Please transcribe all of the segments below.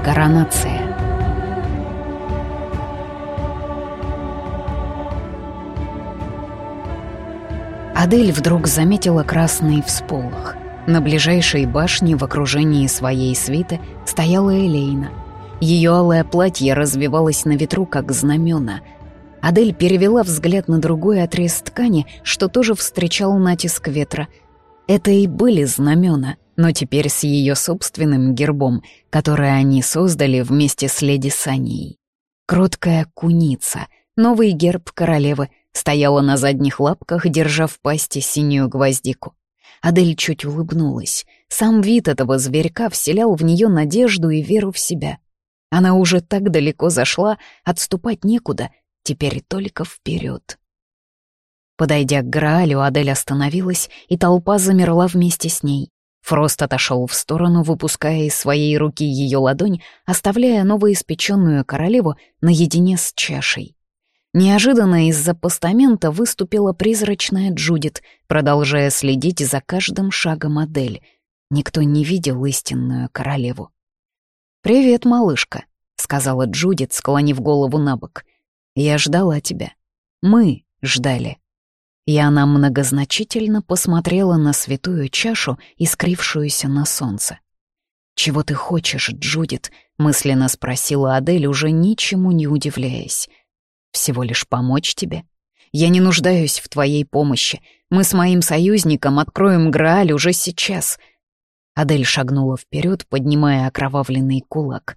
10. Коронация. Адель вдруг заметила красный всполох. На ближайшей башне в окружении своей свиты стояла Элейна. Ее алое платье развивалось на ветру, как знамена. Адель перевела взгляд на другой отрез ткани, что тоже встречал натиск ветра. Это и были знамена, но теперь с ее собственным гербом, который они создали вместе с леди Санией. Кроткая куница, новый герб королевы, стояла на задних лапках, держа в пасти синюю гвоздику. Адель чуть улыбнулась. Сам вид этого зверька вселял в нее надежду и веру в себя. Она уже так далеко зашла, отступать некуда, теперь только вперед. Подойдя к Граалю, Адель остановилась, и толпа замерла вместе с ней. Фрост отошел в сторону, выпуская из своей руки ее ладонь, оставляя новоиспеченную королеву наедине с чашей. Неожиданно из-за постамента выступила призрачная Джудит, продолжая следить за каждым шагом Адель. Никто не видел истинную королеву. «Привет, малышка», — сказала Джудит, склонив голову на бок. «Я ждала тебя. Мы ждали». И она многозначительно посмотрела на святую чашу, искрившуюся на солнце. «Чего ты хочешь, Джудит?» — мысленно спросила Адель, уже ничему не удивляясь. «Всего лишь помочь тебе. Я не нуждаюсь в твоей помощи. Мы с моим союзником откроем Грааль уже сейчас. Адель шагнула вперед, поднимая окровавленный кулак.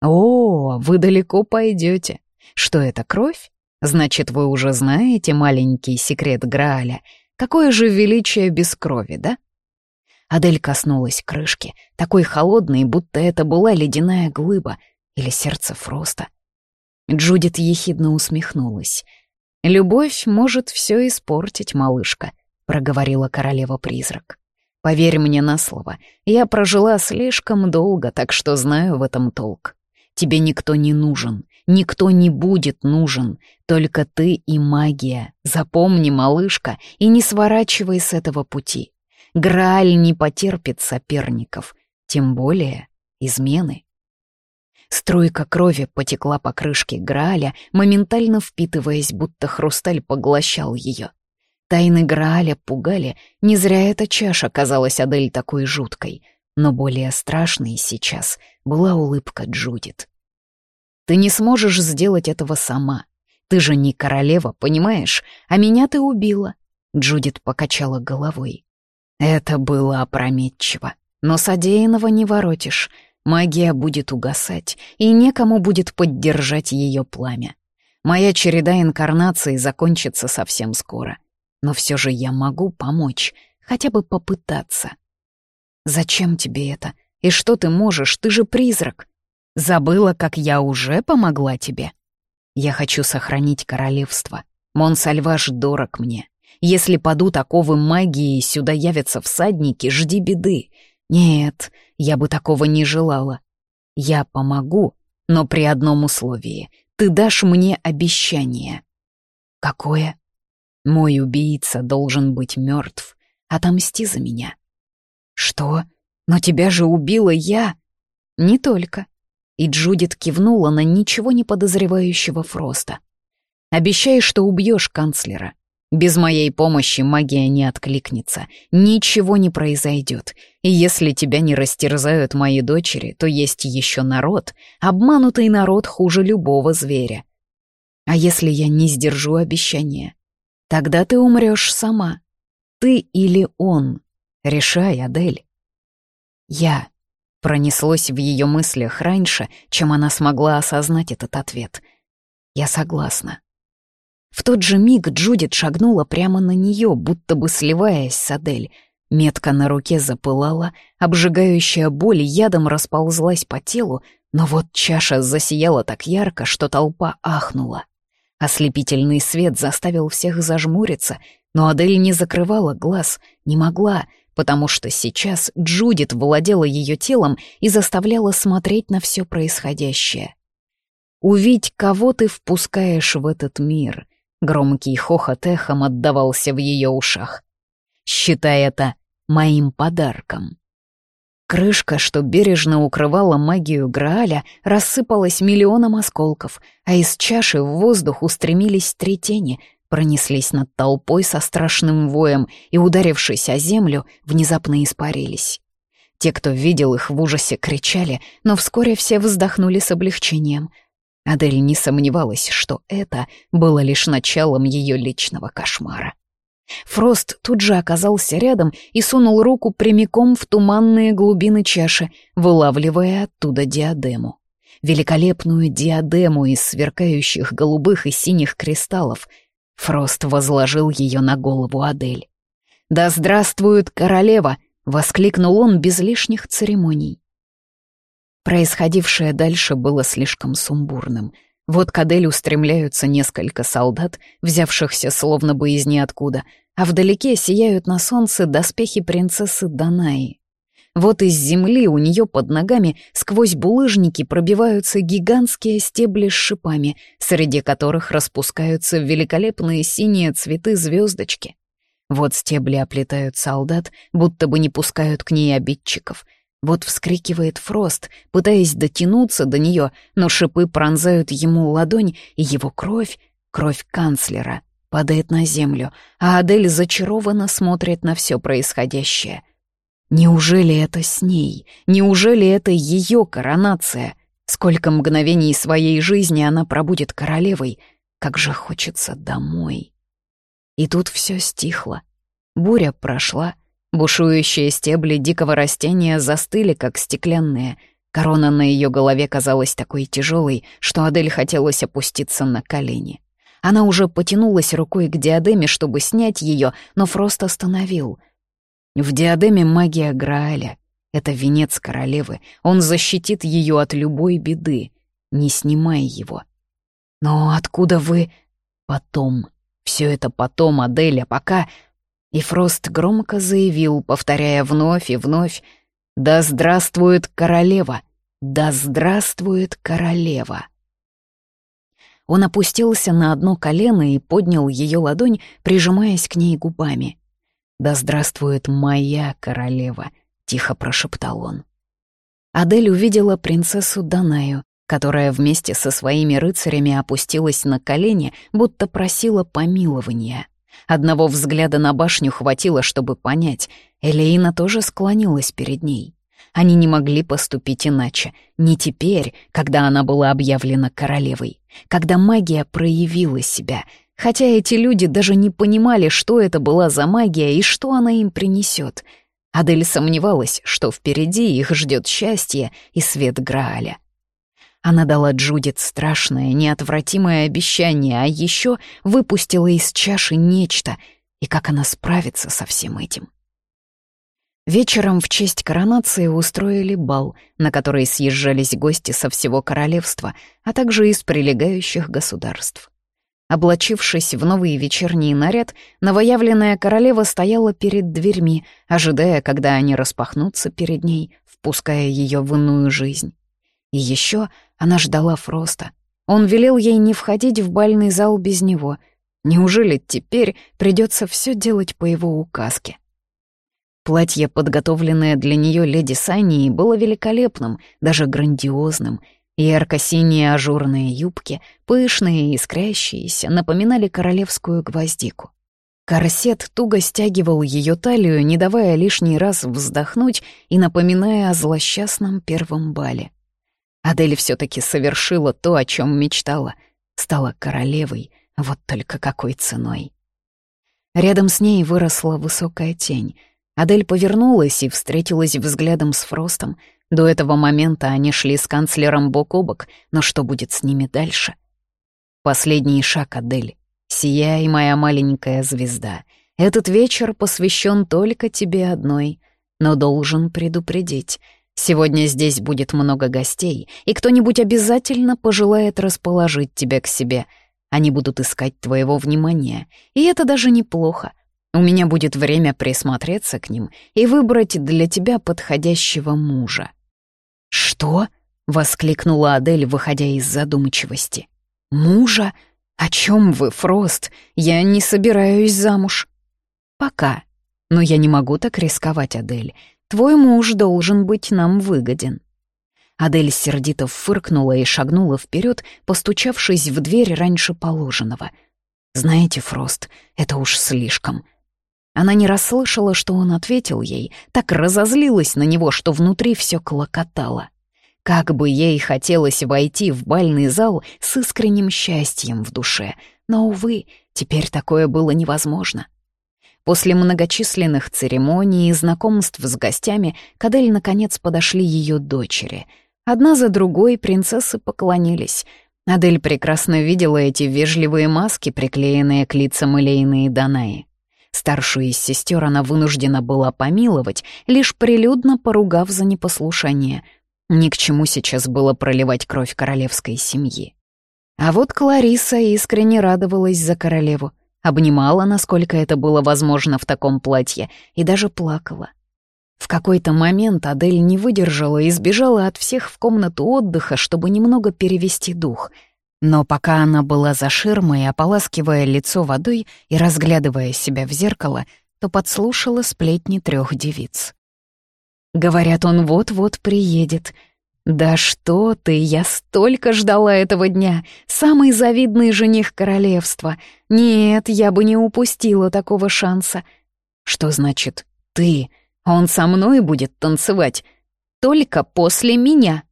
«О, вы далеко пойдете. Что это, кровь? Значит, вы уже знаете маленький секрет Грааля. Какое же величие без крови, да?» Адель коснулась крышки, такой холодной, будто это была ледяная глыба или сердце Фроста. Джудит ехидно усмехнулась. «Любовь может все испортить, малышка», — проговорила королева-призрак. Поверь мне на слово, я прожила слишком долго, так что знаю в этом толк. Тебе никто не нужен, никто не будет нужен, только ты и магия. Запомни, малышка, и не сворачивай с этого пути. Грааль не потерпит соперников, тем более измены. Струйка крови потекла по крышке Грааля, моментально впитываясь, будто хрусталь поглощал ее. Тайны Грааля пугали, не зря эта чаша казалась Адель такой жуткой, но более страшной сейчас была улыбка Джудит. «Ты не сможешь сделать этого сама. Ты же не королева, понимаешь? А меня ты убила», — Джудит покачала головой. Это было опрометчиво, но содеянного не воротишь. Магия будет угасать, и некому будет поддержать ее пламя. Моя череда инкарнаций закончится совсем скоро — но все же я могу помочь, хотя бы попытаться. Зачем тебе это? И что ты можешь? Ты же призрак. Забыла, как я уже помогла тебе? Я хочу сохранить королевство. Монсальваш дорог мне. Если падут оковы магии, сюда явятся всадники, жди беды. Нет, я бы такого не желала. Я помогу, но при одном условии. Ты дашь мне обещание. Какое? Мой убийца должен быть мертв. Отомсти за меня. Что? Но тебя же убила я. Не только. И Джудит кивнула на ничего не подозревающего Фроста. Обещай, что убьешь канцлера. Без моей помощи магия не откликнется, ничего не произойдет. И если тебя не растерзают мои дочери, то есть еще народ. Обманутый народ хуже любого зверя. А если я не сдержу обещания? Тогда ты умрешь сама. Ты или он. Решай, Адель. Я. Пронеслось в ее мыслях раньше, чем она смогла осознать этот ответ. Я согласна. В тот же миг Джудит шагнула прямо на нее, будто бы сливаясь с Адель. Метка на руке запылала, обжигающая боль ядом расползлась по телу, но вот чаша засияла так ярко, что толпа ахнула. Ослепительный свет заставил всех зажмуриться, но Адель не закрывала глаз, не могла, потому что сейчас Джудит владела ее телом и заставляла смотреть на все происходящее. «Увидь, кого ты впускаешь в этот мир», — громкий хохот эхом отдавался в ее ушах. «Считай это моим подарком». Крышка, что бережно укрывала магию Грааля, рассыпалась миллионом осколков, а из чаши в воздух устремились три тени, пронеслись над толпой со страшным воем и, ударившись о землю, внезапно испарились. Те, кто видел их в ужасе, кричали, но вскоре все вздохнули с облегчением. Адель не сомневалась, что это было лишь началом ее личного кошмара. Фрост тут же оказался рядом и сунул руку прямиком в туманные глубины чаши, вылавливая оттуда диадему. Великолепную диадему из сверкающих голубых и синих кристаллов. Фрост возложил ее на голову Адель. «Да здравствует королева!» — воскликнул он без лишних церемоний. Происходившее дальше было слишком сумбурным — вот к Адель устремляются несколько солдат, взявшихся словно бы из ниоткуда, а вдалеке сияют на солнце доспехи принцессы Данаи. Вот из земли у нее под ногами сквозь булыжники пробиваются гигантские стебли с шипами, среди которых распускаются великолепные синие цветы звездочки. Вот стебли оплетают солдат, будто бы не пускают к ней обидчиков — вот вскрикивает Фрост, пытаясь дотянуться до нее, но шипы пронзают ему ладонь, и его кровь, кровь канцлера, падает на землю, а Адель зачарованно смотрит на все происходящее. Неужели это с ней? Неужели это ее коронация? Сколько мгновений своей жизни она пробудет королевой? Как же хочется домой. И тут все стихло. Буря прошла — Бушующие стебли дикого растения застыли, как стеклянные. Корона на ее голове казалась такой тяжелой, что Адель хотелось опуститься на колени. Она уже потянулась рукой к диадеме, чтобы снять ее, но Фрост остановил. В диадеме магия Грааля. Это венец королевы. Он защитит ее от любой беды. Не снимай его. Но откуда вы... Потом. Все это потом, Адель, а пока и Фрост громко заявил, повторяя вновь и вновь, «Да здравствует королева! Да здравствует королева!» Он опустился на одно колено и поднял ее ладонь, прижимаясь к ней губами. «Да здравствует моя королева!» — тихо прошептал он. Адель увидела принцессу Данаю, которая вместе со своими рыцарями опустилась на колени, будто просила помилования. Одного взгляда на башню хватило, чтобы понять. Элеина тоже склонилась перед ней. Они не могли поступить иначе. Не теперь, когда она была объявлена королевой. Когда магия проявила себя. Хотя эти люди даже не понимали, что это была за магия и что она им принесет. Адель сомневалась, что впереди их ждет счастье и свет Грааля. Она дала Джудит страшное, неотвратимое обещание, а еще выпустила из чаши нечто, и как она справится со всем этим. Вечером в честь коронации устроили бал, на который съезжались гости со всего королевства, а также из прилегающих государств. Облачившись в новый вечерний наряд, новоявленная королева стояла перед дверьми, ожидая, когда они распахнутся перед ней, впуская ее в иную жизнь. И еще она ждала Фроста. Он велел ей не входить в бальный зал без него. Неужели теперь придется все делать по его указке? Платье, подготовленное для нее леди Сании, было великолепным, даже грандиозным. Ярко-синие ажурные юбки, пышные и искрящиеся, напоминали королевскую гвоздику. Корсет туго стягивал ее талию, не давая лишний раз вздохнуть и напоминая о злосчастном первом бале. Адель все-таки совершила то, о чем мечтала. Стала королевой, вот только какой ценой. Рядом с ней выросла высокая тень. Адель повернулась и встретилась взглядом с Фростом. До этого момента они шли с канцлером бок о бок, но что будет с ними дальше? Последний шаг, Адель. Сияй, моя маленькая звезда. Этот вечер посвящен только тебе одной, но должен предупредить — Сегодня здесь будет много гостей, и кто-нибудь обязательно пожелает расположить тебя к себе. Они будут искать твоего внимания, и это даже неплохо. У меня будет время присмотреться к ним и выбрать для тебя подходящего мужа». «Что?» — воскликнула Адель, выходя из задумчивости. «Мужа? О чем вы, Фрост? Я не собираюсь замуж». «Пока. Но я не могу так рисковать, Адель. Твой муж должен быть нам выгоден». Адель сердито фыркнула и шагнула вперед, постучавшись в дверь раньше положенного. «Знаете, Фрост, это уж слишком». Она не расслышала, что он ответил ей, так разозлилась на него, что внутри все клокотало. Как бы ей хотелось войти в бальный зал с искренним счастьем в душе, но, увы, теперь такое было невозможно. После многочисленных церемоний и знакомств с гостями к Адель наконец подошли ее дочери. Одна за другой принцессы поклонились. Адель прекрасно видела эти вежливые маски, приклеенные к лицам Элейны и Данаи. Старшую из сестер она вынуждена была помиловать, лишь прилюдно поругав за непослушание. Ни к чему сейчас было проливать кровь королевской семьи. А вот Клариса искренне радовалась за королеву обнимала, насколько это было возможно в таком платье, и даже плакала. В какой-то момент Адель не выдержала и сбежала от всех в комнату отдыха, чтобы немного перевести дух. Но пока она была за ширмой, ополаскивая лицо водой и разглядывая себя в зеркало, то подслушала сплетни трех девиц. «Говорят, он вот-вот приедет», «Да что ты, я столько ждала этого дня! Самый завидный жених королевства! Нет, я бы не упустила такого шанса!» «Что значит «ты»? Он со мной будет танцевать только после меня!»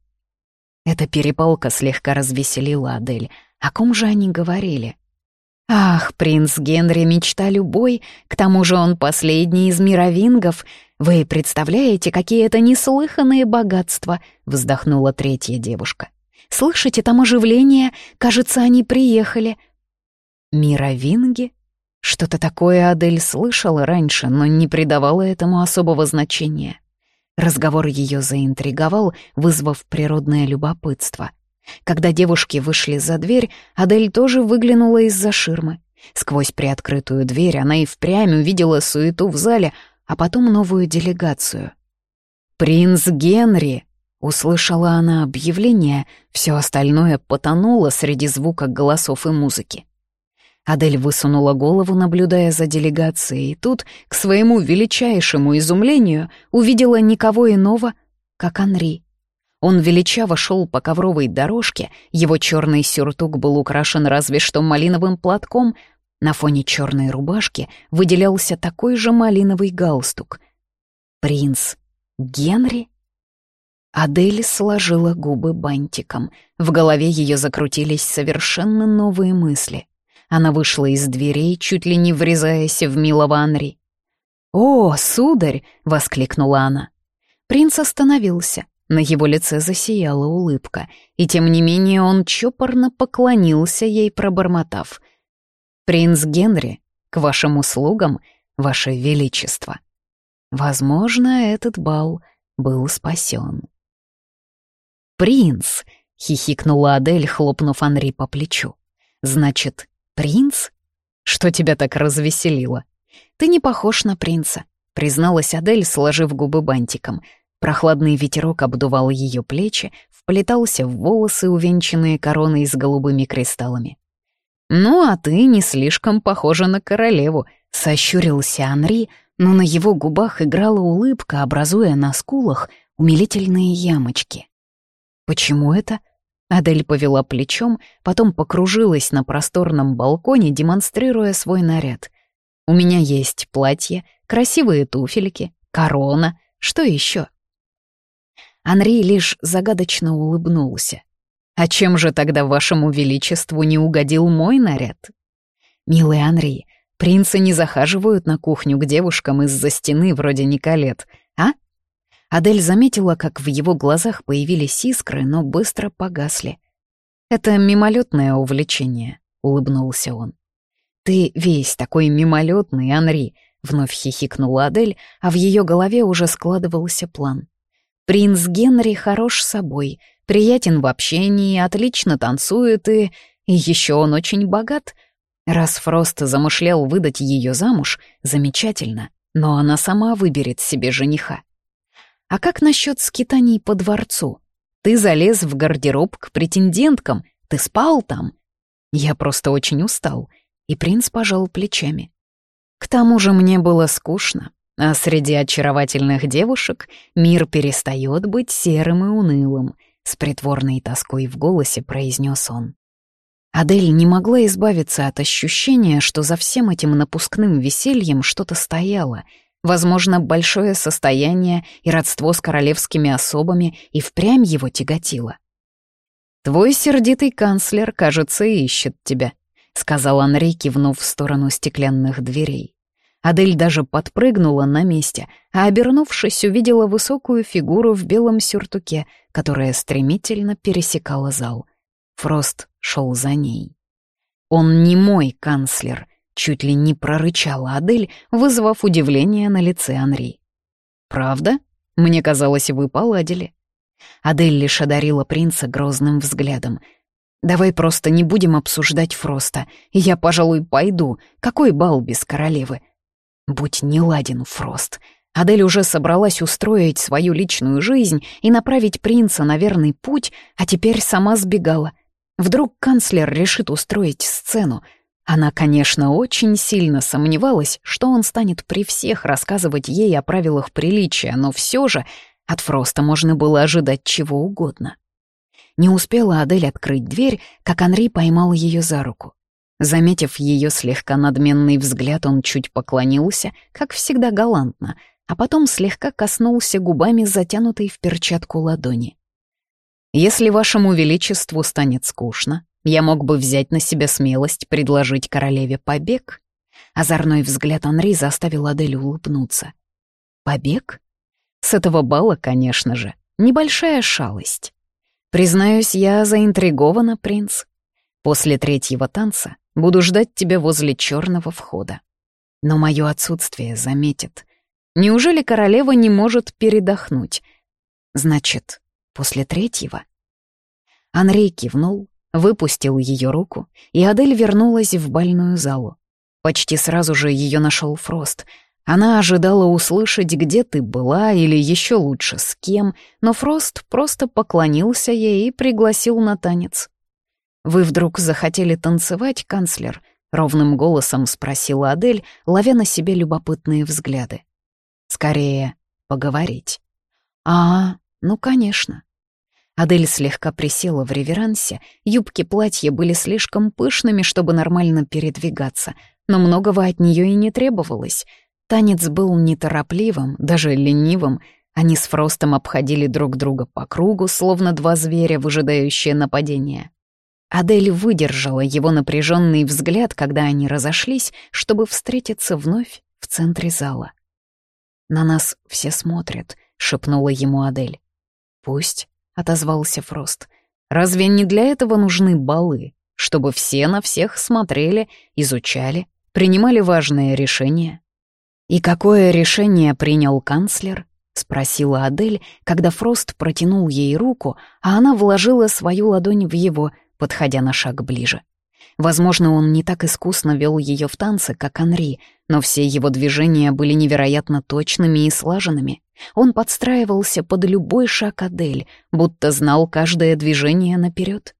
Эта перепалка слегка развеселила Адель. О ком же они говорили? Ах, принц Генри — мечта любой, к тому же он последний из мировингов. Вы представляете, какие это неслыханные богатства, — вздохнула третья девушка. Слышите, там оживление, кажется, они приехали. Мировинги? Что-то такое Адель слышала раньше, но не придавала этому особого значения. Разговор ее заинтриговал, вызвав природное любопытство. Когда девушки вышли за дверь, Адель тоже выглянула из-за ширмы. Сквозь приоткрытую дверь она и впрямь увидела суету в зале, а потом новую делегацию. «Принц Генри!» — услышала она объявление, все остальное потонуло среди звука голосов и музыки. Адель высунула голову, наблюдая за делегацией, и тут, к своему величайшему изумлению, увидела никого иного, как Анри. Он величаво шел по ковровой дорожке, его черный сюртук был украшен разве что малиновым платком, на фоне черной рубашки выделялся такой же малиновый галстук. «Принц Генри?» Адель сложила губы бантиком. В голове ее закрутились совершенно новые мысли. Она вышла из дверей, чуть ли не врезаясь в милого Анри. «О, сударь!» — воскликнула она. Принц остановился. На его лице засияла улыбка, и тем не менее он чопорно поклонился ей, пробормотав. «Принц Генри, к вашим услугам, ваше величество». Возможно, этот бал был спасен. «Принц!» — хихикнула Адель, хлопнув Анри по плечу. «Значит, принц? Что тебя так развеселило? Ты не похож на принца», — призналась Адель, сложив губы бантиком. Прохладный ветерок обдувал ее плечи, вплетался в волосы, увенчанные короной с голубыми кристаллами. «Ну, а ты не слишком похожа на королеву», — сощурился Анри, но на его губах играла улыбка, образуя на скулах умилительные ямочки. «Почему это?» Адель повела плечом, потом покружилась на просторном балконе, демонстрируя свой наряд. «У меня есть платье, красивые туфельки, корона. Что еще? Анри лишь загадочно улыбнулся. «А чем же тогда вашему величеству не угодил мой наряд?» «Милый Анри, принцы не захаживают на кухню к девушкам из-за стены вроде Николет, а?» Адель заметила, как в его глазах появились искры, но быстро погасли. «Это мимолетное увлечение», — улыбнулся он. «Ты весь такой мимолетный, Анри», — вновь хихикнула Адель, а в ее голове уже складывался план. Принц Генри хорош собой, приятен в общении, отлично танцует и... И еще он очень богат. Раз Фрост замышлял выдать ее замуж, замечательно, но она сама выберет себе жениха. А как насчет скитаний по дворцу? Ты залез в гардероб к претенденткам, ты спал там? Я просто очень устал, и принц пожал плечами. К тому же мне было скучно. А среди очаровательных девушек мир перестает быть серым и унылым, с притворной тоской в голосе произнес он. Адель не могла избавиться от ощущения, что за всем этим напускным весельем что-то стояло. Возможно, большое состояние и родство с королевскими особами и впрямь его тяготило. «Твой сердитый канцлер, кажется, ищет тебя», — сказал Анри, кивнув в сторону стеклянных дверей. Адель даже подпрыгнула на месте, а, обернувшись, увидела высокую фигуру в белом сюртуке, которая стремительно пересекала зал. Фрост шел за ней. «Он не мой канцлер», — чуть ли не прорычала Адель, вызвав удивление на лице Анри. «Правда? Мне казалось, вы поладили». Адель лишь одарила принца грозным взглядом. «Давай просто не будем обсуждать Фроста. Я, пожалуй, пойду. Какой бал без королевы?» «Будь неладен, Фрост». Адель уже собралась устроить свою личную жизнь и направить принца на верный путь, а теперь сама сбегала. Вдруг канцлер решит устроить сцену. Она, конечно, очень сильно сомневалась, что он станет при всех рассказывать ей о правилах приличия, но все же от Фроста можно было ожидать чего угодно. Не успела Адель открыть дверь, как Анри поймал ее за руку. Заметив ее слегка надменный взгляд, он чуть поклонился, как всегда галантно, а потом слегка коснулся губами затянутой в перчатку ладони. «Если вашему величеству станет скучно, я мог бы взять на себя смелость предложить королеве побег». Озорной взгляд Анри заставил Адель улыбнуться. «Побег?» С этого бала, конечно же, небольшая шалость. Признаюсь, я заинтригована, принц. После третьего танца буду ждать тебя возле черного входа. Но мое отсутствие заметит. Неужели королева не может передохнуть? Значит, после третьего? Анри кивнул, выпустил ее руку, и Адель вернулась в бальную залу. Почти сразу же ее нашел Фрост — она ожидала услышать, где ты была, или еще лучше, с кем, но Фрост просто поклонился ей и пригласил на танец. «Вы вдруг захотели танцевать, канцлер?» — ровным голосом спросила Адель, ловя на себе любопытные взгляды. «Скорее, поговорить». «А, ну, конечно». Адель слегка присела в реверансе, юбки платья были слишком пышными, чтобы нормально передвигаться, но многого от нее и не требовалось — Танец был неторопливым, даже ленивым. Они с Фростом обходили друг друга по кругу, словно два зверя, выжидающие нападения. Адель выдержала его напряженный взгляд, когда они разошлись, чтобы встретиться вновь в центре зала. «На нас все смотрят», — шепнула ему Адель. «Пусть», — отозвался Фрост. «Разве не для этого нужны балы, чтобы все на всех смотрели, изучали, принимали важные решения?» «И какое решение принял канцлер?» — спросила Адель, когда Фрост протянул ей руку, а она вложила свою ладонь в его, подходя на шаг ближе. Возможно, он не так искусно вел ее в танце, как Анри, но все его движения были невероятно точными и слаженными. Он подстраивался под любой шаг Адель, будто знал каждое движение наперед.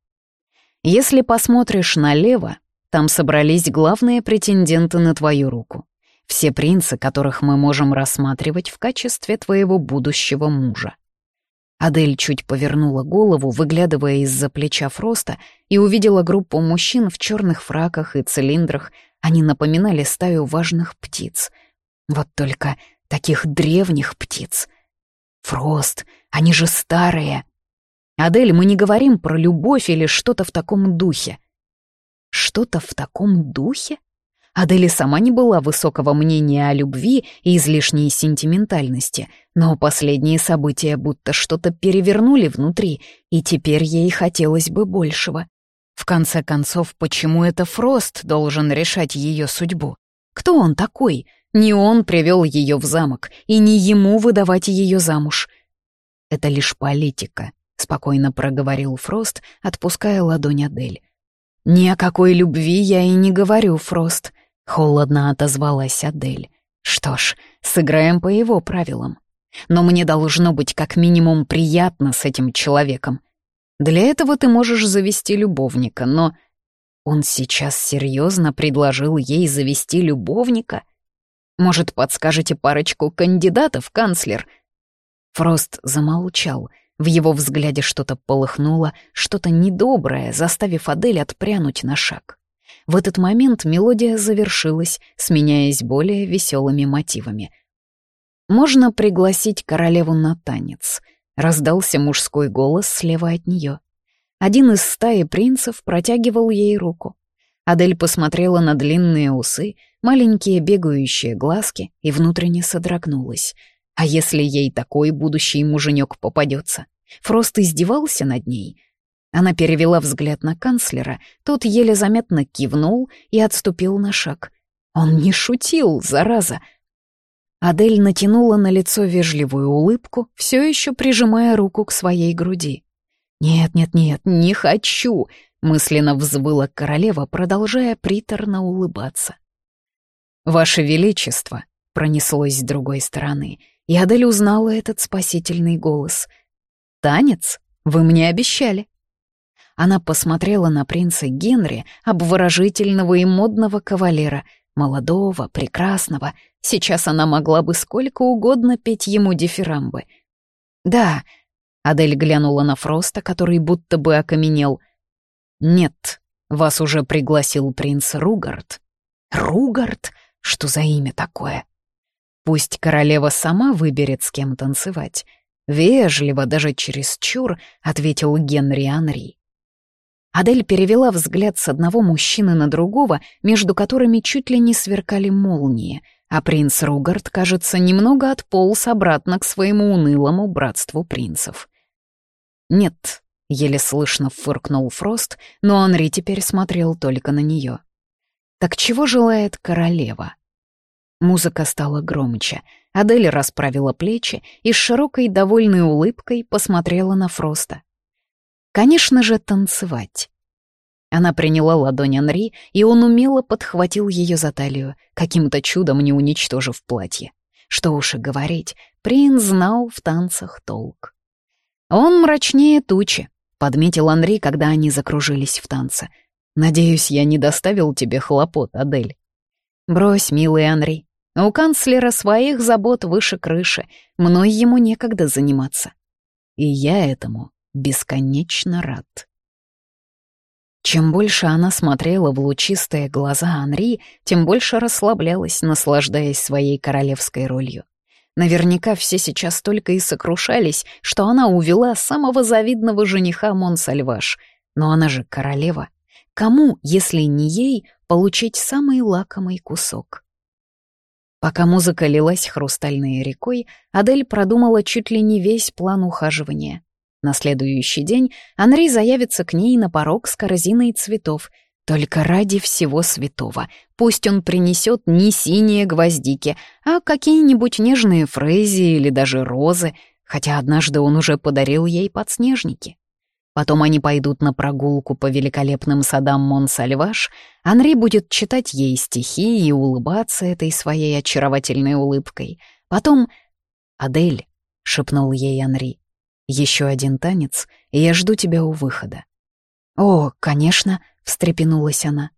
«Если посмотришь налево, там собрались главные претенденты на твою руку все принцы, которых мы можем рассматривать в качестве твоего будущего мужа». Адель чуть повернула голову, выглядывая из-за плеча Фроста, и увидела группу мужчин в черных фраках и цилиндрах. Они напоминали стаю важных птиц. Вот только таких древних птиц. Фрост, они же старые. Адель, мы не говорим про любовь или что-то в таком духе. Что-то в таком духе? Адели сама не была высокого мнения о любви и излишней сентиментальности, но последние события будто что-то перевернули внутри, и теперь ей хотелось бы большего. В конце концов, почему это Фрост должен решать ее судьбу? Кто он такой? Не он привел ее в замок, и не ему выдавать ее замуж. Это лишь политика, спокойно проговорил Фрост, отпуская ладонь Адель. Ни о какой любви я и не говорю, Фрост. Холодно отозвалась Адель. Что ж, сыграем по его правилам. Но мне должно быть как минимум приятно с этим человеком. Для этого ты можешь завести любовника, но... Он сейчас серьезно предложил ей завести любовника? Может, подскажете парочку кандидатов, канцлер?» Фрост замолчал. В его взгляде что-то полыхнуло, что-то недоброе, заставив Адель отпрянуть на шаг. В этот момент мелодия завершилась, сменяясь более веселыми мотивами. «Можно пригласить королеву на танец», — раздался мужской голос слева от нее. Один из стаи принцев протягивал ей руку. Адель посмотрела на длинные усы, маленькие бегающие глазки и внутренне содрогнулась. А если ей такой будущий муженек попадется? Фрост издевался над ней. Она перевела взгляд на канцлера, тот еле заметно кивнул и отступил на шаг. Он не шутил, зараза. Адель натянула на лицо вежливую улыбку, все еще прижимая руку к своей груди. «Нет, нет, нет, не хочу!» — мысленно взвыла королева, продолжая приторно улыбаться. «Ваше Величество!» — пронеслось с другой стороны, и Адель узнала этот спасительный голос. «Танец? Вы мне обещали!» Она посмотрела на принца Генри, обворожительного и модного кавалера, молодого, прекрасного. Сейчас она могла бы сколько угодно петь ему дифирамбы. «Да», Адель глянула на Фроста, который будто бы окаменел. «Нет, вас уже пригласил принц Ругард». «Ругард? Что за имя такое?» «Пусть королева сама выберет, с кем танцевать». Вежливо, даже чересчур, ответил Генри Анри. Адель перевела взгляд с одного мужчины на другого, между которыми чуть ли не сверкали молнии, а принц Ругард, кажется, немного отполз обратно к своему унылому братству принцев. «Нет», — еле слышно фыркнул Фрост, но Анри теперь смотрел только на нее. «Так чего желает королева?» Музыка стала громче. Адель расправила плечи и с широкой довольной улыбкой посмотрела на Фроста. «Конечно же, танцевать». Она приняла ладонь Анри, и он умело подхватил ее за талию, каким-то чудом не уничтожив платье. Что уж и говорить, принц знал в танцах толк. «Он мрачнее тучи», — подметил Анри, когда они закружились в танце. «Надеюсь, я не доставил тебе хлопот, Адель». «Брось, милый Анри. У канцлера своих забот выше крыши. Мной ему некогда заниматься. И я этому бесконечно рад». Чем больше она смотрела в лучистые глаза Анри, тем больше расслаблялась, наслаждаясь своей королевской ролью. Наверняка все сейчас только и сокрушались, что она увела самого завидного жениха Монсальваш. Но она же королева. Кому, если не ей, получить самый лакомый кусок? Пока музыка лилась хрустальной рекой, Адель продумала чуть ли не весь план ухаживания. На следующий день Анри заявится к ней на порог с корзиной цветов — только ради всего святого. Пусть он принесет не синие гвоздики, а какие-нибудь нежные фрези или даже розы, хотя однажды он уже подарил ей подснежники. Потом они пойдут на прогулку по великолепным садам Монсальваш. Анри будет читать ей стихи и улыбаться этой своей очаровательной улыбкой. Потом... «Адель», — шепнул ей Анри, — «еще один танец, и я жду тебя у выхода». «О, конечно», встрепенулась она.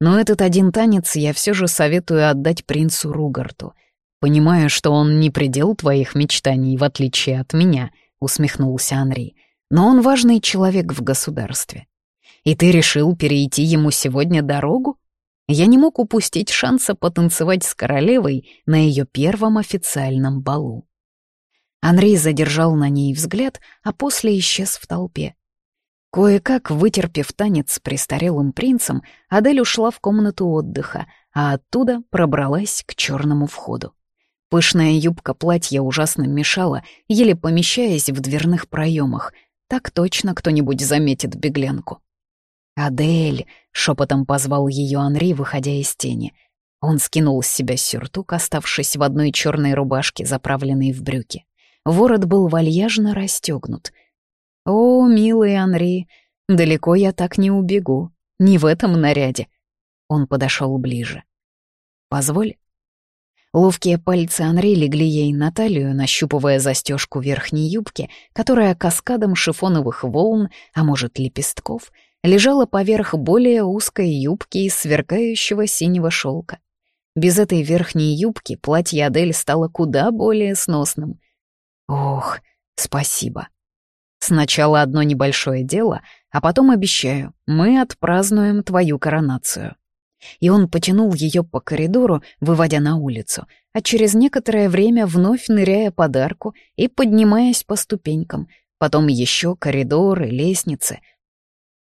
Но этот один танец я все же советую отдать принцу Ругарту. Понимаю, что он не предел твоих мечтаний, в отличие от меня, усмехнулся Анри. Но он важный человек в государстве. И ты решил перейти ему сегодня дорогу? Я не мог упустить шанса потанцевать с королевой на ее первом официальном балу. Анри задержал на ней взгляд, а после исчез в толпе. Кое-как, вытерпев танец с престарелым принцем, Адель ушла в комнату отдыха, а оттуда пробралась к черному входу. Пышная юбка платья ужасно мешала, еле помещаясь в дверных проемах. Так точно кто-нибудь заметит беглянку. «Адель!» — шепотом позвал ее Анри, выходя из тени. Он скинул с себя сюртук, оставшись в одной черной рубашке, заправленной в брюки. Ворот был вальяжно расстегнут — «О, милый Анри, далеко я так не убегу, не в этом наряде». Он подошел ближе. «Позволь». Ловкие пальцы Анри легли ей на талию, нащупывая застежку верхней юбки, которая каскадом шифоновых волн, а может, лепестков, лежала поверх более узкой юбки из сверкающего синего шелка. Без этой верхней юбки платье Адель стало куда более сносным. Ох, спасибо. Сначала одно небольшое дело, а потом, обещаю, мы отпразднуем твою коронацию. И он потянул ее по коридору, выводя на улицу, а через некоторое время вновь ныряя подарку и поднимаясь по ступенькам, потом еще коридоры, лестницы.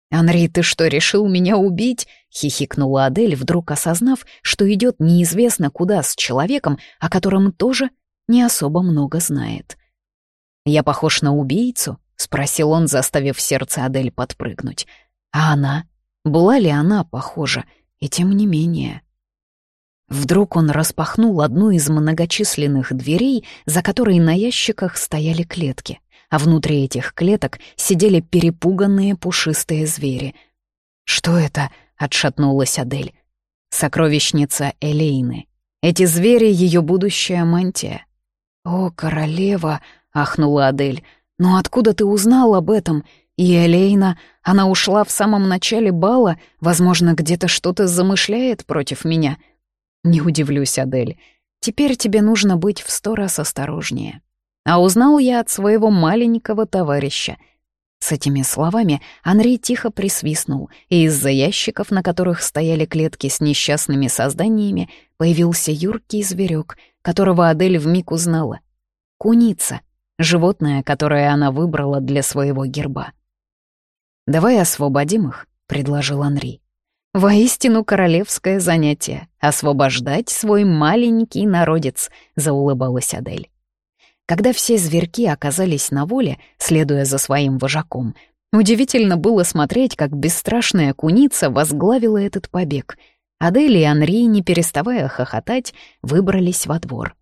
«Анри, ты что, решил меня убить?» — хихикнула Адель, вдруг осознав, что идет неизвестно куда с человеком, о котором тоже не особо много знает. «Я похож на убийцу?» — спросил он, заставив сердце Адель подпрыгнуть. «А она? Была ли она похожа? И тем не менее...» Вдруг он распахнул одну из многочисленных дверей, за которой на ящиках стояли клетки, а внутри этих клеток сидели перепуганные пушистые звери. «Что это?» — отшатнулась Адель. «Сокровищница Элейны. Эти звери — ее будущая мантия». «О, королева!» — ахнула Адель. «Но откуда ты узнал об этом? И Элейна, она ушла в самом начале бала, возможно, где-то что-то замышляет против меня». «Не удивлюсь, Адель. Теперь тебе нужно быть в сто раз осторожнее». А узнал я от своего маленького товарища. С этими словами Анри тихо присвистнул, и из-за ящиков, на которых стояли клетки с несчастными созданиями, появился юркий зверек, которого Адель вмиг узнала. Куница, животное, которое она выбрала для своего герба. «Давай освободим их», — предложил Анри. «Воистину королевское занятие — освобождать свой маленький народец», — заулыбалась Адель. Когда все зверьки оказались на воле, следуя за своим вожаком, удивительно было смотреть, как бесстрашная куница возглавила этот побег. Адель и Анри, не переставая хохотать, выбрались во двор.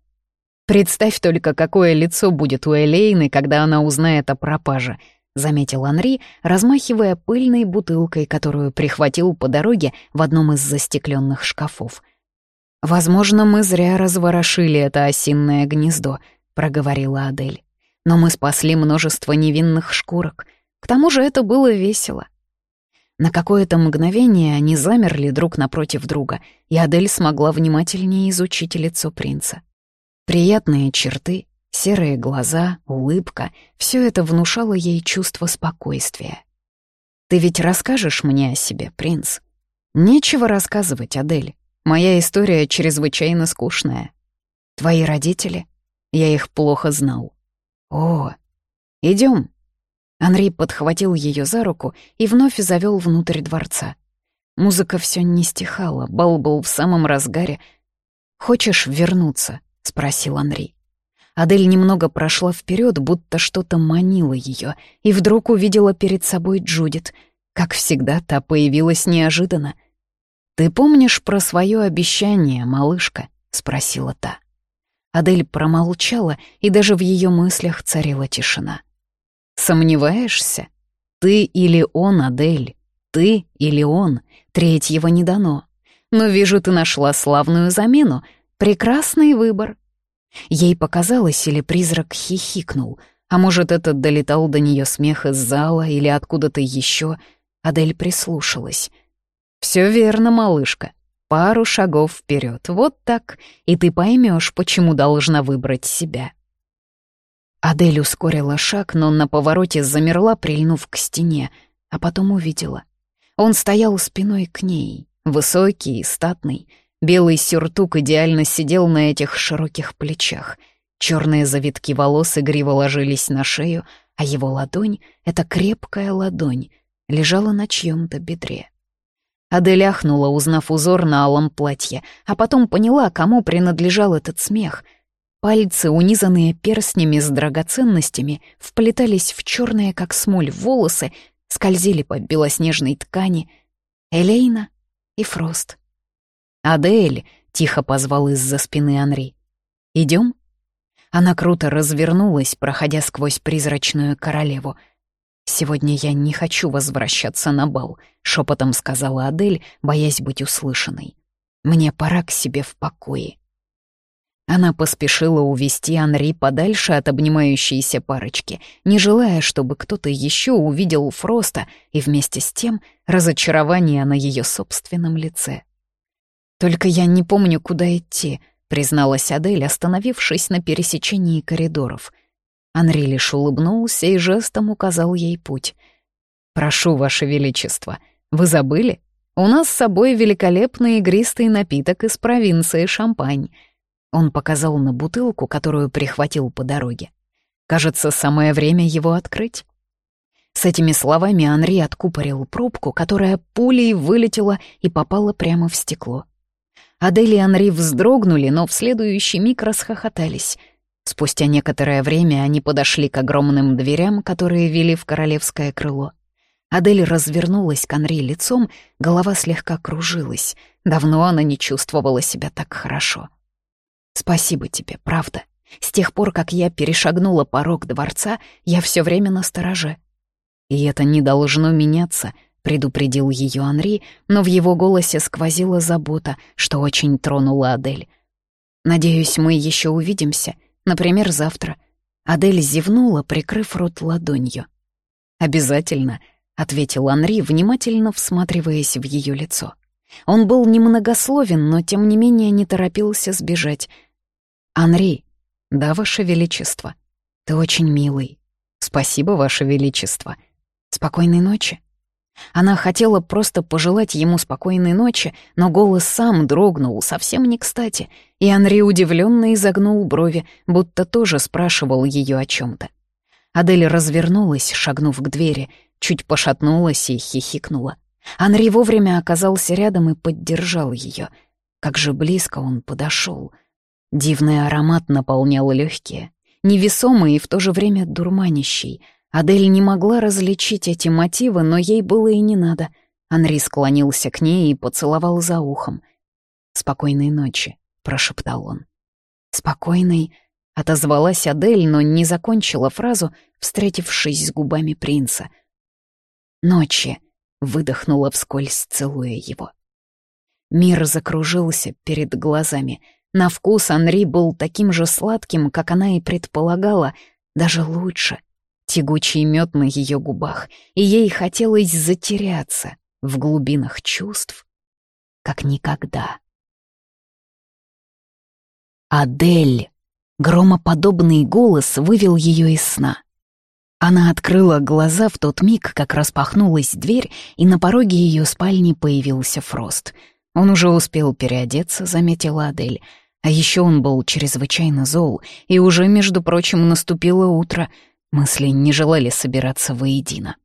«Представь только, какое лицо будет у Элейны, когда она узнает о пропаже», — заметил Анри, размахивая пыльной бутылкой, которую прихватил по дороге в одном из застекленных шкафов. «Возможно, мы зря разворошили это осинное гнездо», — проговорила Адель. «Но мы спасли множество невинных шкурок. К тому же это было весело». На какое-то мгновение они замерли друг напротив друга, и Адель смогла внимательнее изучить лицо принца. Приятные черты, серые глаза, улыбка — все это внушало ей чувство спокойствия. «Ты ведь расскажешь мне о себе, принц?» «Нечего рассказывать, Адель. Моя история чрезвычайно скучная. Твои родители? Я их плохо знал. О, идем. Анри подхватил ее за руку и вновь завел внутрь дворца. Музыка все не стихала, бал был в самом разгаре. «Хочешь вернуться?» — спросил Анри. Адель немного прошла вперед, будто что-то манило ее, и вдруг увидела перед собой Джудит. Как всегда, та появилась неожиданно. «Ты помнишь про свое обещание, малышка?» — спросила та. Адель промолчала, и даже в ее мыслях царила тишина. «Сомневаешься? Ты или он, Адель? Ты или он? Третьего не дано. Но вижу, ты нашла славную замену. Прекрасный выбор». Ей показалось, или призрак хихикнул, а может, это долетал до нее смех из зала или откуда-то еще. Адель прислушалась. «Все верно, малышка. Пару шагов вперед, вот так, и ты поймешь, почему должна выбрать себя. Адель ускорила шаг, но на повороте замерла, прильнув к стене, а потом увидела. Он стоял спиной к ней, высокий и статный. Белый сюртук идеально сидел на этих широких плечах. Черные завитки волос игриво ложились на шею, а его ладонь, эта крепкая ладонь, лежала на чьем-то бедре. Адель ахнула, узнав узор на алом платье, а потом поняла, кому принадлежал этот смех. Пальцы, унизанные перстнями с драгоценностями, вплетались в черные, как смоль, волосы, скользили по белоснежной ткани. Элейна и Фрост. «Адель!» — тихо позвал из-за спины Анри. «Идем?» Она круто развернулась, проходя сквозь призрачную королеву — «Сегодня я не хочу возвращаться на бал», — шепотом сказала Адель, боясь быть услышанной. «Мне пора к себе в покое». Она поспешила увести Анри подальше от обнимающейся парочки, не желая, чтобы кто-то еще увидел Фроста и вместе с тем разочарование на ее собственном лице. «Только я не помню, куда идти», — призналась Адель, остановившись на пересечении коридоров. Анри лишь улыбнулся и жестом указал ей путь. «Прошу, Ваше Величество, вы забыли? У нас с собой великолепный игристый напиток из провинции Шампань». Он показал на бутылку, которую прихватил по дороге. «Кажется, самое время его открыть». С этими словами Анри откупорил пробку, которая пулей вылетела и попала прямо в стекло. Адель и Анри вздрогнули, но в следующий миг расхохотались. Спустя некоторое время они подошли к огромным дверям, которые вели в королевское крыло. Адель развернулась к Анри лицом, голова слегка кружилась. Давно она не чувствовала себя так хорошо. «Спасибо тебе, правда. С тех пор, как я перешагнула порог дворца, я все время на стороже. И это не должно меняться», — предупредил ее Анри, но в его голосе сквозила забота, что очень тронула Адель. «Надеюсь, мы еще увидимся, например, завтра». Адель зевнула, прикрыв рот ладонью. «Обязательно», — ответил Анри, внимательно всматриваясь в ее лицо. Он был немногословен, но тем не менее не торопился сбежать. «Анри, да, Ваше Величество, ты очень милый. Спасибо, Ваше Величество. Спокойной ночи». Она хотела просто пожелать ему спокойной ночи, но голос сам дрогнул совсем не кстати, и Анри удивленно изогнул брови, будто тоже спрашивал ее о чем то Адель развернулась, шагнув к двери, чуть пошатнулась и хихикнула. Анри вовремя оказался рядом и поддержал ее. Как же близко он подошел. Дивный аромат наполнял легкие, невесомый и в то же время дурманящий. Адель не могла различить эти мотивы, но ей было и не надо. Анри склонился к ней и поцеловал за ухом. «Спокойной ночи», — прошептал он. «Спокойной», — отозвалась Адель, но не закончила фразу, встретившись с губами принца. «Ночи», выдохнула вскользь, целуя его. Мир закружился перед глазами. На вкус Анри был таким же сладким, как она и предполагала, даже лучше. Тягучий мед на ее губах, и ей хотелось затеряться в глубинах чувств, как никогда. Адель! Громоподобный голос вывел ее из сна. Она открыла глаза в тот миг, как распахнулась дверь, и на пороге ее спальни появился Фрост. Он уже успел переодеться, заметила Адель. А еще он был чрезвычайно зол, и уже, между прочим, наступило утро. Мысли не желали собираться воедино.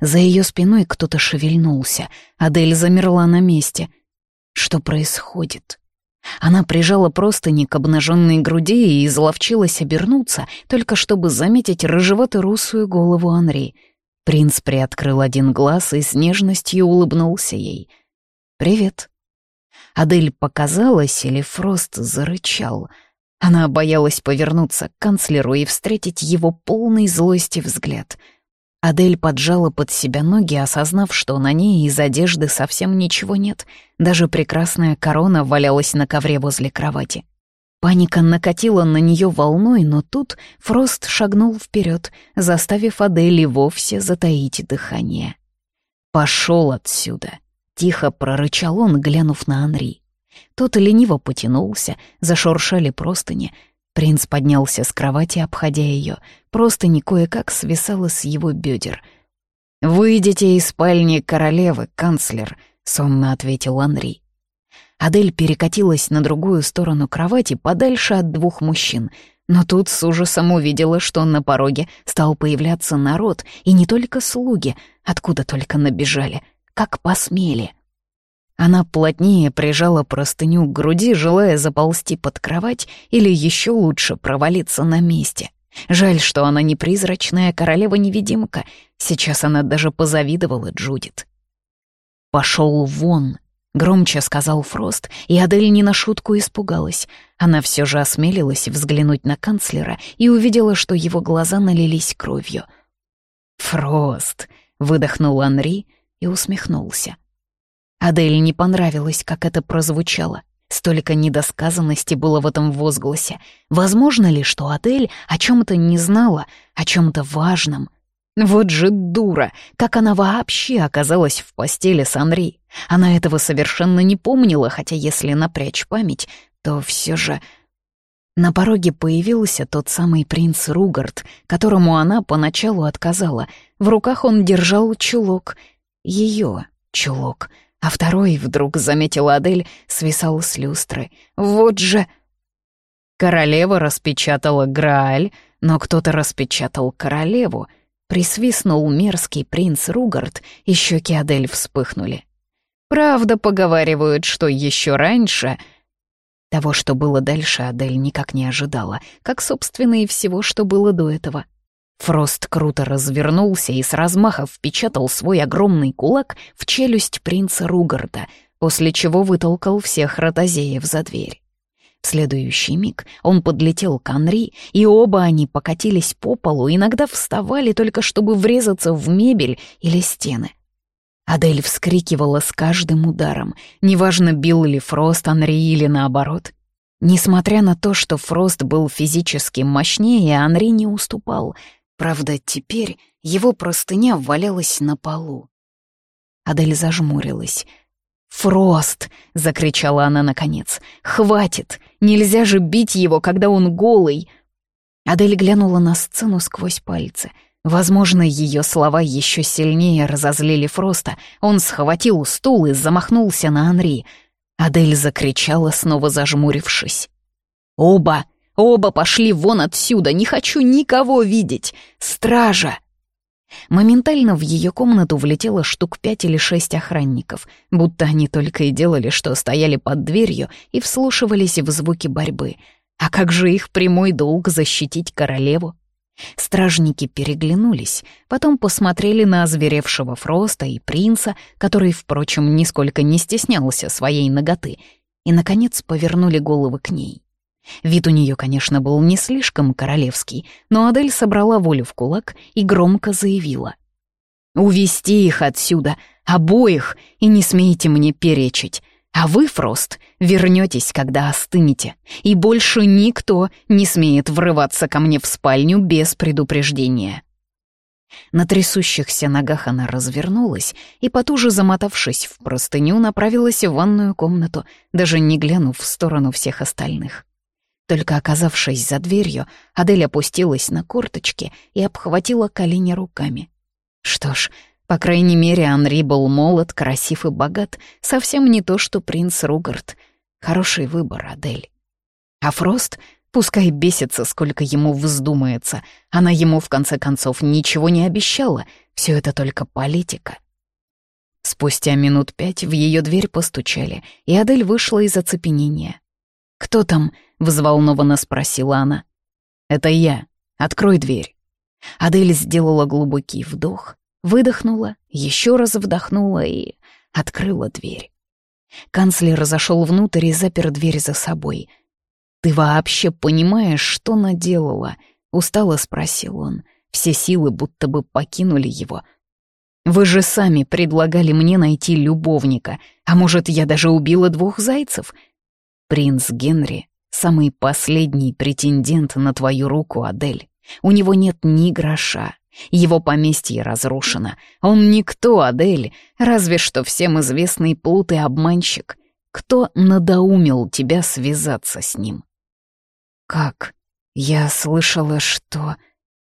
За ее спиной кто-то шевельнулся. Адель замерла на месте. Что происходит? Она прижала простыни к обнаженной груди и изловчилась обернуться, только чтобы заметить рыжевато-русую голову Анри. Принц приоткрыл один глаз и с нежностью улыбнулся ей. «Привет». Адель показалась, или Фрост зарычал. Она боялась повернуться к канцлеру и встретить его полный злости взгляд — Адель поджала под себя ноги, осознав, что на ней из одежды совсем ничего нет. Даже прекрасная корона валялась на ковре возле кровати. Паника накатила на нее волной, но тут Фрост шагнул вперед, заставив Адель вовсе затаить дыхание. «Пошел отсюда!» — тихо прорычал он, глянув на Анри. Тот лениво потянулся, зашуршали простыни, Принц поднялся с кровати, обходя ее. Просто не кое-как свисало с его бедер. «Выйдите из спальни королевы, канцлер», — сонно ответил Анри. Адель перекатилась на другую сторону кровати, подальше от двух мужчин. Но тут с ужасом увидела, что на пороге стал появляться народ, и не только слуги, откуда только набежали, как посмели. Она плотнее прижала простыню к груди, желая заползти под кровать или еще лучше провалиться на месте. Жаль, что она не призрачная королева-невидимка. Сейчас она даже позавидовала Джудит. «Пошел вон!» — громче сказал Фрост, и Адель не на шутку испугалась. Она все же осмелилась взглянуть на канцлера и увидела, что его глаза налились кровью. «Фрост!» — выдохнул Анри и усмехнулся. Адель не понравилось, как это прозвучало. Столько недосказанности было в этом возгласе. Возможно ли, что Адель о чем-то не знала, о чем-то важном? Вот же дура! Как она вообще оказалась в постели с Анри? Она этого совершенно не помнила, хотя если напрячь память, то все же... На пороге появился тот самый принц Ругард, которому она поначалу отказала. В руках он держал чулок. Ее чулок. А второй, вдруг заметила Адель, свисал с люстры. Вот же... Королева распечатала Грааль, но кто-то распечатал королеву. Присвистнул мерзкий принц Ругард, и щеки Адель вспыхнули. Правда, поговаривают, что еще раньше... Того, что было дальше, Адель никак не ожидала, как, собственно, и всего, что было до этого. Фрост круто развернулся и с размаха впечатал свой огромный кулак в челюсть принца Ругарда, после чего вытолкал всех ротозеев за дверь. В следующий миг он подлетел к Анри, и оба они покатились по полу, иногда вставали только чтобы врезаться в мебель или стены. Адель вскрикивала с каждым ударом, неважно, бил ли Фрост Анри или наоборот. Несмотря на то, что Фрост был физически мощнее, Анри не уступал. Правда, теперь его простыня валялась на полу. Адель зажмурилась — «Фрост!» — закричала она наконец. «Хватит! Нельзя же бить его, когда он голый!» Адель глянула на сцену сквозь пальцы. Возможно, ее слова еще сильнее разозлили Фроста. Он схватил стул и замахнулся на Анри. Адель закричала, снова зажмурившись. «Оба! Оба пошли вон отсюда! Не хочу никого видеть! Стража!» Моментально в ее комнату влетело штук пять или шесть охранников, будто они только и делали, что стояли под дверью и вслушивались в звуки борьбы. А как же их прямой долг защитить королеву? Стражники переглянулись, потом посмотрели на озверевшего Фроста и принца, который, впрочем, нисколько не стеснялся своей ноготы, и, наконец, повернули головы к ней. Вид у нее, конечно, был не слишком королевский, но Адель собрала волю в кулак и громко заявила. «Увести их отсюда, обоих, и не смейте мне перечить. А вы, Фрост, вернетесь, когда остынете, и больше никто не смеет врываться ко мне в спальню без предупреждения». На трясущихся ногах она развернулась и, потуже замотавшись в простыню, направилась в ванную комнату, даже не глянув в сторону всех остальных. Только оказавшись за дверью, Адель опустилась на корточки и обхватила колени руками. Что ж, по крайней мере, Анри был молод, красив и богат, совсем не то, что принц Ругард. Хороший выбор, Адель. А Фрост, пускай бесится, сколько ему вздумается, она ему, в конце концов, ничего не обещала, все это только политика. Спустя минут пять в ее дверь постучали, и Адель вышла из оцепенения. «Кто там?» — взволнованно спросила она. «Это я. Открой дверь». Адель сделала глубокий вдох, выдохнула, еще раз вдохнула и открыла дверь. Канцлер зашел внутрь и запер дверь за собой. «Ты вообще понимаешь, что наделала?» — устало спросил он. Все силы будто бы покинули его. «Вы же сами предлагали мне найти любовника, а может, я даже убила двух зайцев? Принц Генри — самый последний претендент на твою руку, Адель. У него нет ни гроша. Его поместье разрушено. Он никто, Адель, разве что всем известный плут и обманщик. Кто надоумил тебя связаться с ним? Как? Я слышала, что...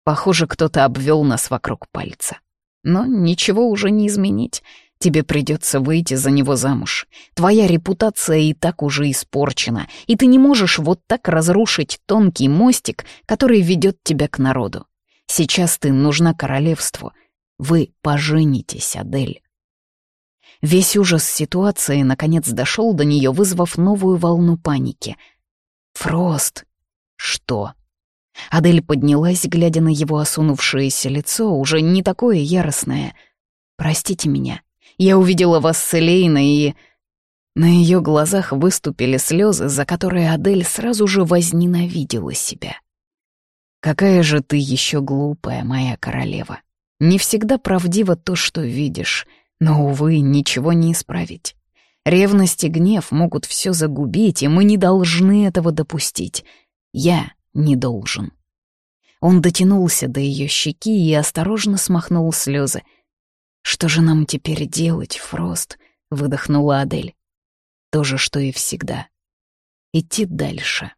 Похоже, кто-то обвел нас вокруг пальца. Но ничего уже не изменить. Тебе придется выйти за него замуж. Твоя репутация и так уже испорчена, и ты не можешь вот так разрушить тонкий мостик, который ведет тебя к народу. Сейчас ты нужна королевству. Вы поженитесь, Адель. Весь ужас ситуации наконец дошел до нее, вызвав новую волну паники. «Фрост!» «Что?» Адель поднялась, глядя на его осунувшееся лицо, уже не такое яростное. «Простите меня. Я увидела вас с Элейной и... На ее глазах выступили слезы, за которые Адель сразу же возненавидела себя. «Какая же ты еще глупая, моя королева. Не всегда правдиво то, что видишь, но, увы, ничего не исправить. Ревность и гнев могут все загубить, и мы не должны этого допустить. Я не должен». Он дотянулся до ее щеки и осторожно смахнул слезы. «Что же нам теперь делать, Фрост?» — выдохнула Адель. «То же, что и всегда. Идти дальше».